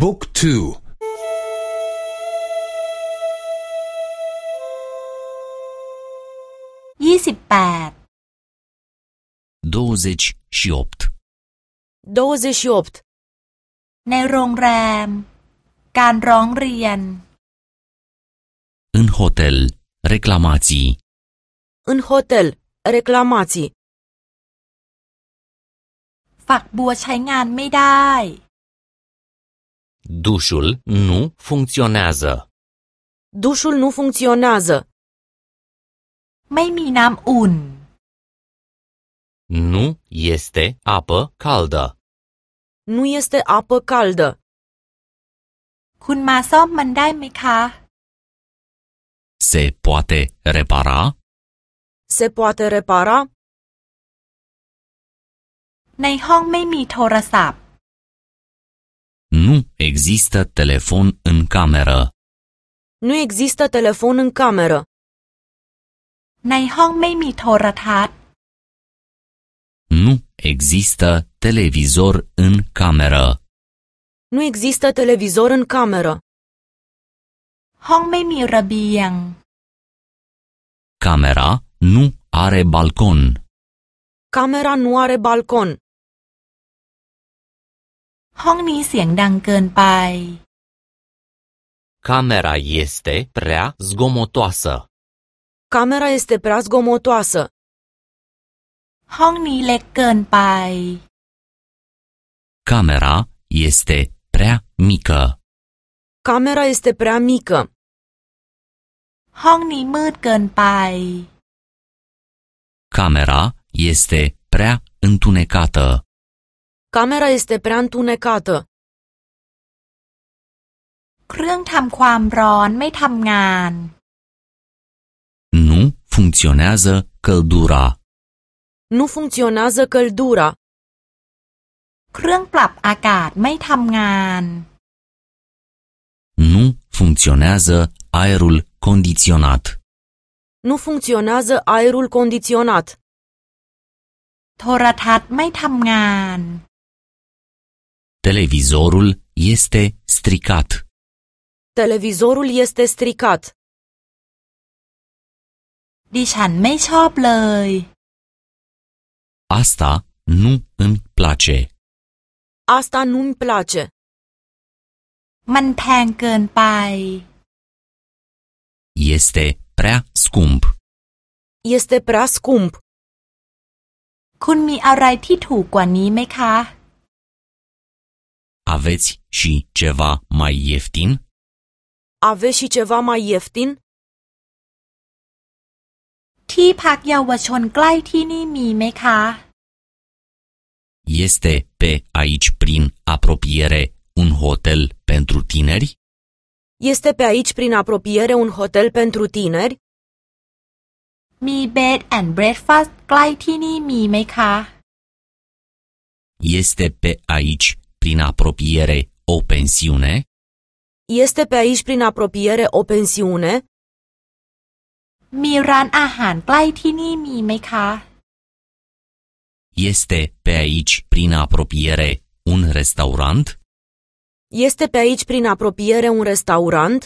บุ๊กทูยี่สิบแปด 28. 28. ในโรงแรม การร้องเรียน În hotel, reclamații. În hotel. Reclamații. ฝักบัวใช้งานไม่ได้ Dușul nu funcționează. Dușul nu funcționează. ไม่มีน้ำอุ่น Nu este apă caldă. Nu este apă caldă. คุณมาซ่อมมันได้ไหมคะ Se poate repara? Se poate repara? ในห้องไม่มีโทรศัพท์ Nu există telefon în cameră. Nu există telefon în cameră. ในห้องไม่มีโทรทัศน์ Nu există televizor în cameră. Nu există televizor în cameră. ห้องไม่มีระเบียง Camera nu are balcon. Camera nu are balcon. ห้องนี้เสียงดังเกินไป Camera este prea zgomotoasă. Camera este prea zgomotoasă. ห้องนี้เล็กเกินไป Camera este prea mică. Camera este prea mică. ห้องนี้มืดเกินไป Camera este prea întunecată. Camera este prea întunecată. เครื่องทำความร้อนไม่ทำงาน Nu funcționează căldura. Nu funcționează căldura. เครื่องปรับอากาศไม่ทำงาน Nu funcționează aerul condiționat. Nu funcționează aerul condiționat. โทรทัศน์ไม่ทำงาน Televizorul este stricat. Televizorul este stricat. ดิฉันไม่ชอบเลย Asta nu îmi place. Asta nu-mi place. มันแพงเกินไป Este prea scump. Este prea scump. คุณมีอะไรที่ถูกกว่านี้ไหมคะ Aveți și ceva mai ieftin? Aveți și ceva mai ieftin? ที่พักเยาวชนใกล้ที่นี่มีไหมคะ Este pe aici prin apropiere un hotel pentru tineri? Este pe aici prin apropiere un hotel pentru tineri? มีเบดแอนด์เบรดฟาสต์ใกล้ที่นี่มีไหมคะ Este pe aici prin apropiere o pensiune? Este pe aici prin apropiere o pensiune? มีร้านอาหารใกล้ที่นี่มีไหมคะ Este pe aici prin apropiere un restaurant? Este pe aici prin apropiere un restaurant?